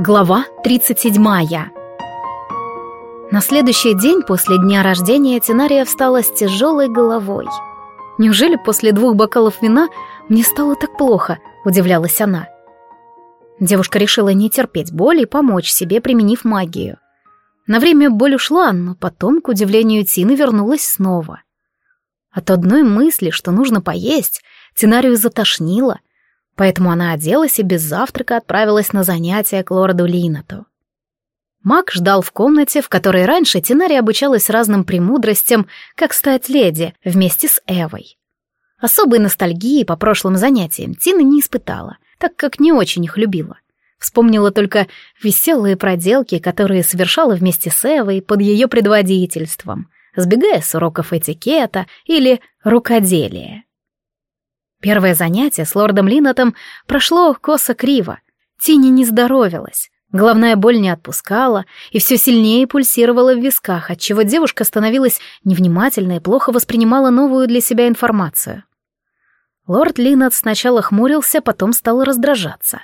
Глава 37 На следующий день после дня рождения Тинария встала с тяжелой головой. «Неужели после двух бокалов вина мне стало так плохо?» — удивлялась она. Девушка решила не терпеть боль и помочь себе, применив магию. На время боль ушла, но потом, к удивлению Тины, вернулась снова. От одной мысли, что нужно поесть, Тинарию затошнило, поэтому она оделась и без завтрака отправилась на занятия к лорду Линоту. Маг ждал в комнате, в которой раньше Тинария обучалась разным премудростям, как стать леди, вместе с Эвой. Особой ностальгии по прошлым занятиям Тина не испытала, так как не очень их любила. Вспомнила только веселые проделки, которые совершала вместе с Эвой под ее предводительством, сбегая с уроков этикета или рукоделия. Первое занятие с лордом Линнетом прошло косо-криво. Тини не здоровилась. Головная боль не отпускала и все сильнее пульсировала в висках, отчего девушка становилась невнимательной и плохо воспринимала новую для себя информацию. Лорд Линнет сначала хмурился, потом стал раздражаться.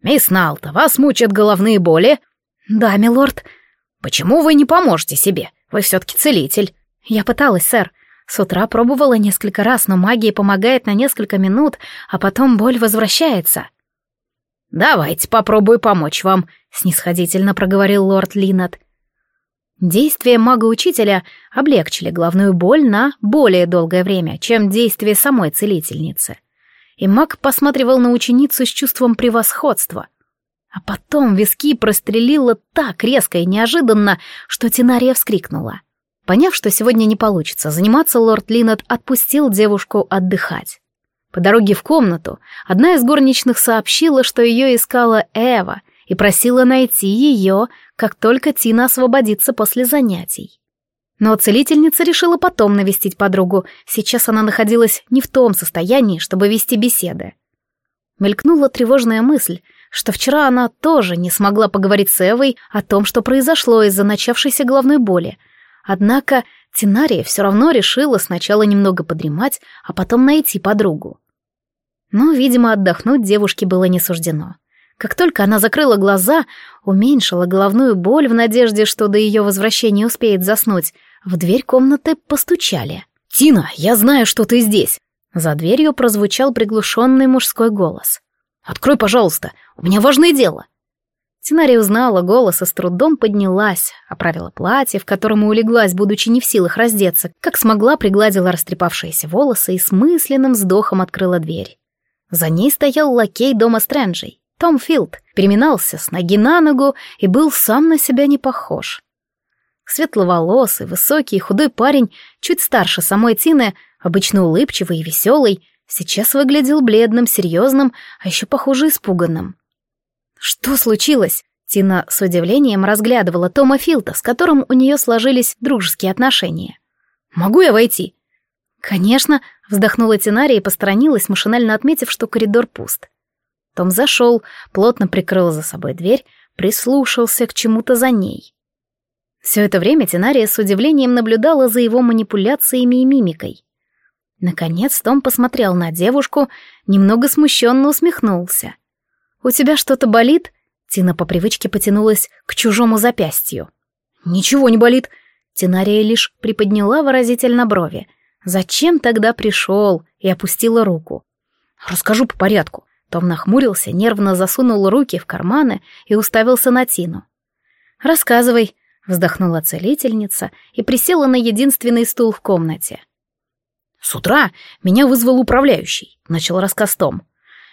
«Мисс Налта, вас мучат головные боли?» «Да, милорд». «Почему вы не поможете себе? Вы все-таки целитель». «Я пыталась, сэр. С утра пробовала несколько раз, но магия помогает на несколько минут, а потом боль возвращается. «Давайте попробую помочь вам», — снисходительно проговорил лорд Линнет. Действия мага-учителя облегчили главную боль на более долгое время, чем действия самой целительницы. И маг посматривал на ученицу с чувством превосходства. А потом виски прострелило так резко и неожиданно, что Тинария вскрикнула. Поняв, что сегодня не получится заниматься, лорд Линнет отпустил девушку отдыхать. По дороге в комнату одна из горничных сообщила, что ее искала Эва и просила найти ее, как только Тина освободится после занятий. Но целительница решила потом навестить подругу, сейчас она находилась не в том состоянии, чтобы вести беседы. Мелькнула тревожная мысль, что вчера она тоже не смогла поговорить с Эвой о том, что произошло из-за начавшейся головной боли, Однако Тинария все равно решила сначала немного подремать, а потом найти подругу. Но, видимо, отдохнуть девушке было не суждено. Как только она закрыла глаза, уменьшила головную боль в надежде, что до ее возвращения успеет заснуть, в дверь комнаты постучали. «Тина, я знаю, что ты здесь!» За дверью прозвучал приглушенный мужской голос. «Открой, пожалуйста, у меня важное дело!» Тинария узнала голос и с трудом поднялась, оправила платье, в котором и улеглась, будучи не в силах раздеться, как смогла пригладила растрепавшиеся волосы и с мысленным вздохом открыла дверь. За ней стоял лакей дома Стрэнджей, Том Филд, переминался с ноги на ногу и был сам на себя не похож. Светловолосый, высокий худой парень, чуть старше самой Тины, обычно улыбчивый и веселый, сейчас выглядел бледным, серьезным, а еще, похоже, испуганным. «Что случилось?» Тина с удивлением разглядывала Тома Филта, с которым у нее сложились дружеские отношения. «Могу я войти?» «Конечно», — вздохнула Тинария и посторонилась, машинально отметив, что коридор пуст. Том зашел, плотно прикрыл за собой дверь, прислушался к чему-то за ней. Все это время Тинария с удивлением наблюдала за его манипуляциями и мимикой. Наконец Том посмотрел на девушку, немного смущенно усмехнулся. «У тебя что-то болит?» Тина по привычке потянулась к чужому запястью. «Ничего не болит!» Тинария лишь приподняла выразительно брови. «Зачем тогда пришел?» и опустила руку. «Расскажу по порядку». Том нахмурился, нервно засунул руки в карманы и уставился на Тину. «Рассказывай», — вздохнула целительница и присела на единственный стул в комнате. «С утра меня вызвал управляющий», — начал рассказ Том.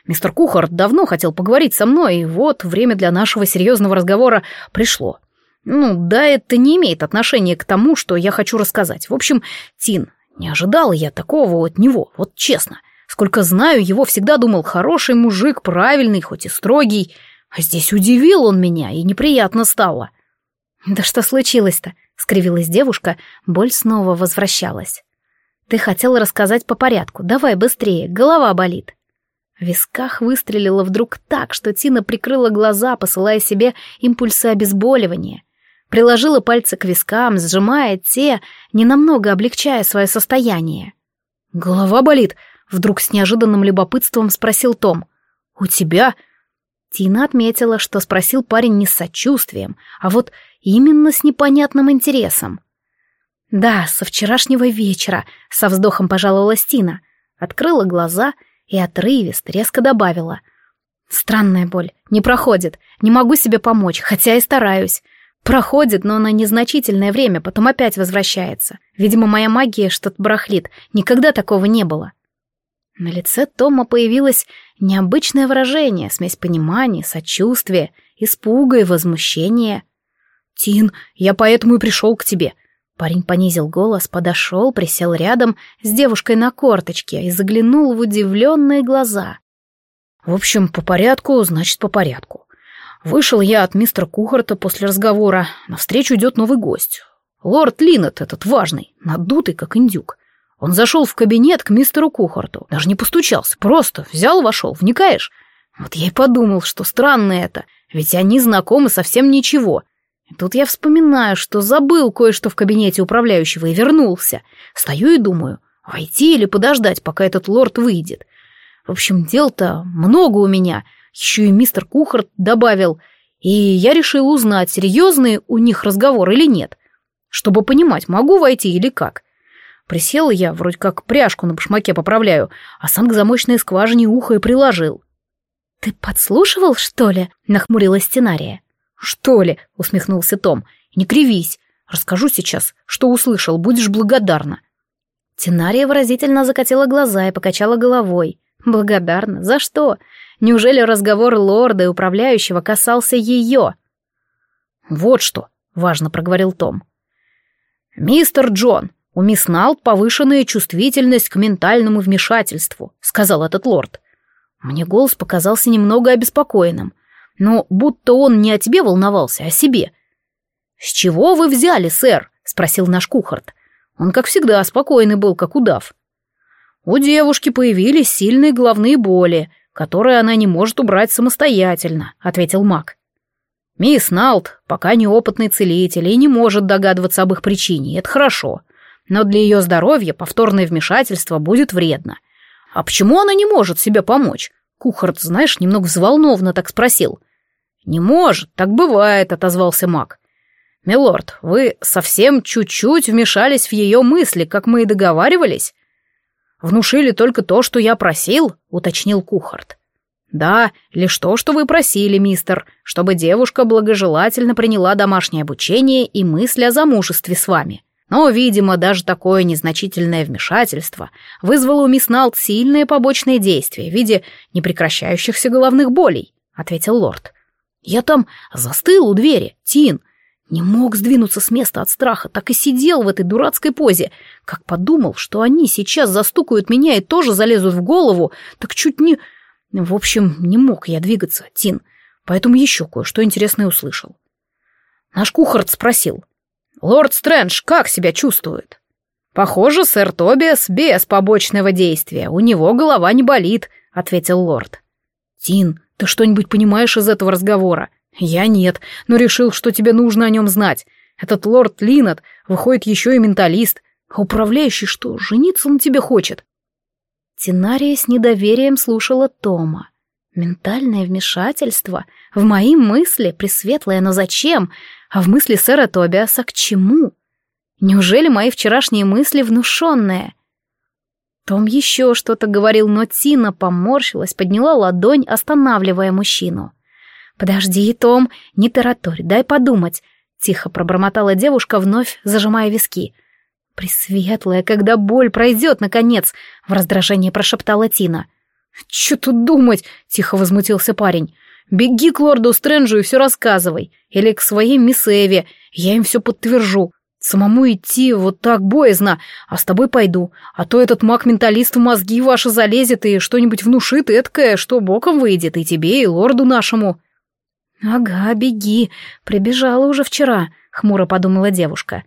Мистер Кухар давно хотел поговорить со мной, и вот время для нашего серьезного разговора пришло. Ну, да, это не имеет отношения к тому, что я хочу рассказать. В общем, Тин, не ожидал я такого от него, вот честно. Сколько знаю, его всегда думал хороший мужик, правильный, хоть и строгий. А здесь удивил он меня, и неприятно стало. «Да что случилось-то?» — скривилась девушка, боль снова возвращалась. «Ты хотела рассказать по порядку, давай быстрее, голова болит». В висках выстрелило вдруг так, что Тина прикрыла глаза, посылая себе импульсы обезболивания. Приложила пальцы к вискам, сжимая те, ненамного облегчая свое состояние. «Голова болит?» — вдруг с неожиданным любопытством спросил Том. «У тебя?» Тина отметила, что спросил парень не с сочувствием, а вот именно с непонятным интересом. «Да, со вчерашнего вечера», — со вздохом пожаловалась Тина. Открыла глаза и отрывист резко добавила. «Странная боль. Не проходит. Не могу себе помочь, хотя и стараюсь. Проходит, но на незначительное время, потом опять возвращается. Видимо, моя магия что-то барахлит. Никогда такого не было». На лице Тома появилось необычное выражение, смесь понимания, сочувствия, испуга и возмущения. «Тин, я поэтому и пришел к тебе. Парень понизил голос, подошел, присел рядом с девушкой на корточке и заглянул в удивленные глаза. В общем, по порядку, значит, по порядку. Вышел я от мистера Кухарта после разговора. Навстречу идет новый гость. Лорд Линнет, этот важный, надутый, как индюк. Он зашел в кабинет к мистеру Кухарту. Даже не постучался, просто взял, вошел, вникаешь? Вот я и подумал, что странно это, ведь они знакомы совсем ничего. Тут я вспоминаю, что забыл кое-что в кабинете управляющего и вернулся. Стою и думаю, войти или подождать, пока этот лорд выйдет. В общем, дел-то много у меня. Еще и мистер Кухарт добавил. И я решил узнать, серьезный у них разговор или нет. Чтобы понимать, могу войти или как. Присел я, вроде как пряжку на башмаке поправляю, а сам к замочной скважине ухо и приложил. «Ты подслушивал, что ли?» — нахмурилась Стенария. «Что ли?» — усмехнулся Том. «Не кривись. Расскажу сейчас, что услышал, будешь благодарна». Тенария выразительно закатила глаза и покачала головой. «Благодарна? За что? Неужели разговор лорда и управляющего касался ее?» «Вот что», — важно проговорил Том. «Мистер Джон, у мисс Налт повышенная чувствительность к ментальному вмешательству», — сказал этот лорд. Мне голос показался немного обеспокоенным но будто он не о тебе волновался, а о себе. «С чего вы взяли, сэр?» — спросил наш кухарт. Он, как всегда, спокойный был, как удав. У девушки появились сильные головные боли, которые она не может убрать самостоятельно, — ответил маг. Мисс Налт пока неопытный целитель и не может догадываться об их причине, это хорошо. Но для ее здоровья повторное вмешательство будет вредно. А почему она не может себе помочь? Кухарт, знаешь, немного взволнованно так спросил. «Не может, так бывает», — отозвался маг. «Милорд, вы совсем чуть-чуть вмешались в ее мысли, как мы и договаривались?» «Внушили только то, что я просил», — уточнил Кухарт. «Да, лишь то, что вы просили, мистер, чтобы девушка благожелательно приняла домашнее обучение и мысли о замужестве с вами. Но, видимо, даже такое незначительное вмешательство вызвало у мисс Налт сильные побочные действия в виде непрекращающихся головных болей», — ответил лорд. Я там застыл у двери, Тин. Не мог сдвинуться с места от страха, так и сидел в этой дурацкой позе. Как подумал, что они сейчас застукают меня и тоже залезут в голову, так чуть не... В общем, не мог я двигаться, Тин, поэтому еще кое-что интересное услышал. Наш Кухарт спросил. «Лорд Стрэндж как себя чувствует?» «Похоже, сэр Тобиас без побочного действия, у него голова не болит», — ответил лорд. «Тин, ты что-нибудь понимаешь из этого разговора? Я нет, но решил, что тебе нужно о нем знать. Этот лорд Линнет выходит еще и менталист. А управляющий что, жениться на тебе хочет?» Тинария с недоверием слушала Тома. Ментальное вмешательство? В мои мысли, пресветлое, но зачем? А в мысли сэра Тобиаса к чему? Неужели мои вчерашние мысли внушенные? Том еще что-то говорил, но Тина поморщилась, подняла ладонь, останавливая мужчину. «Подожди, Том, не тараторь, дай подумать», — тихо пробормотала девушка, вновь зажимая виски. «Пресветлая, когда боль пройдет, наконец!» — в раздражении прошептала Тина. «Че тут думать?» — тихо возмутился парень. «Беги к лорду Стрэнджу и все рассказывай. Или к своей мисс Эви, я им все подтвержу. Самому идти вот так боязно, а с тобой пойду. А то этот маг-менталист в мозги ваши залезет и что-нибудь внушит эткое, что боком выйдет и тебе, и лорду нашему». «Ага, беги, прибежала уже вчера», — хмуро подумала девушка.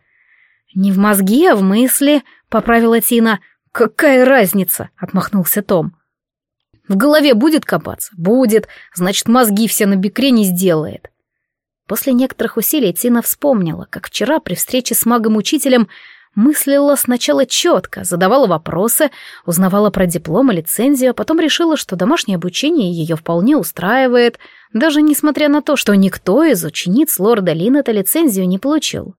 «Не в мозги, а в мысли», — поправила Тина. «Какая разница?» — отмахнулся Том. «В голове будет копаться? Будет. Значит, мозги все на бекре не сделает. После некоторых усилий Тина вспомнила, как вчера при встрече с магом-учителем мыслила сначала четко, задавала вопросы, узнавала про диплом и лицензию, а потом решила, что домашнее обучение ее вполне устраивает, даже несмотря на то, что никто из учениц лорда Линнета лицензию не получил.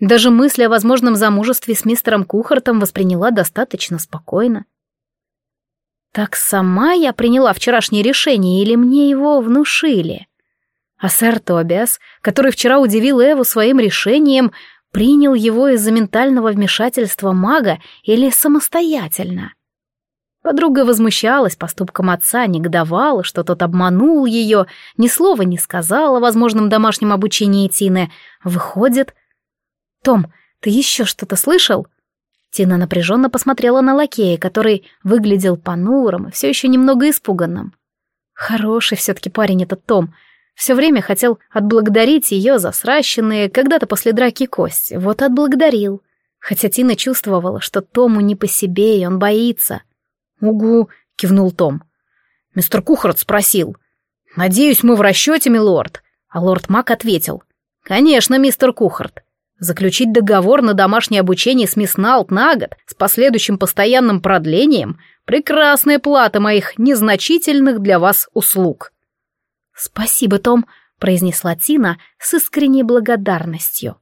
Даже мысль о возможном замужестве с мистером Кухартом восприняла достаточно спокойно. Так сама я приняла вчерашнее решение или мне его внушили? А сэр Тобиас, который вчера удивил Эву своим решением, принял его из-за ментального вмешательства мага или самостоятельно? Подруга возмущалась поступком отца, негодовала, что тот обманул ее, ни слова не сказал о возможном домашнем обучении Тины. Выходит... «Том, ты еще что-то слышал?» Тина напряженно посмотрела на лакея, который выглядел понурым и все еще немного испуганным. Хороший все-таки парень этот Том. Все время хотел отблагодарить ее за сращенные когда-то после драки кости. Вот отблагодарил. Хотя Тина чувствовала, что Тому не по себе, и он боится. «Угу», — кивнул Том. «Мистер Кухарт спросил. Надеюсь, мы в расчете, милорд?» А лорд Мак ответил. «Конечно, мистер Кухарт. Заключить договор на домашнее обучение с мисс Налт на год с последующим постоянным продлением — прекрасная плата моих незначительных для вас услуг. «Спасибо, Том», — произнесла Тина с искренней благодарностью.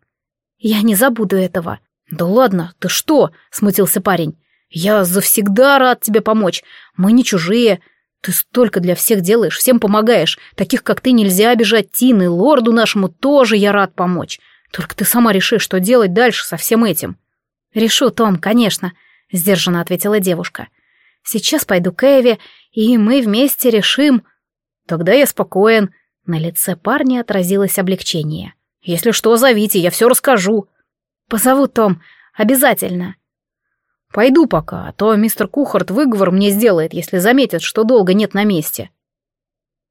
«Я не забуду этого». «Да ладно, ты что?» — смутился парень. «Я завсегда рад тебе помочь. Мы не чужие. Ты столько для всех делаешь, всем помогаешь. Таких, как ты, нельзя обижать Тины, лорду нашему тоже я рад помочь. Только ты сама реши, что делать дальше со всем этим. Решу, Том, конечно, сдержанно ответила девушка. Сейчас пойду к Эве, и мы вместе решим. Тогда я спокоен. На лице парня отразилось облегчение. Если что, зовите, я все расскажу. Позову, Том, обязательно. Пойду пока, а то мистер Кухарт выговор мне сделает, если заметит, что долго нет на месте.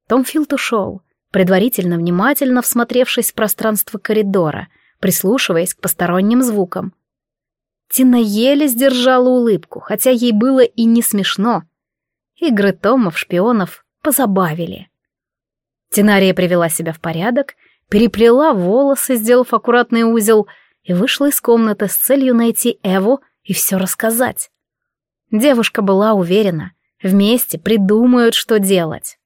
Том Филд ушел предварительно внимательно всмотревшись в пространство коридора, прислушиваясь к посторонним звукам. Тина еле сдержала улыбку, хотя ей было и не смешно. Игры Томов-шпионов позабавили. Тинария привела себя в порядок, переплела волосы, сделав аккуратный узел, и вышла из комнаты с целью найти Эву и все рассказать. Девушка была уверена, вместе придумают, что делать.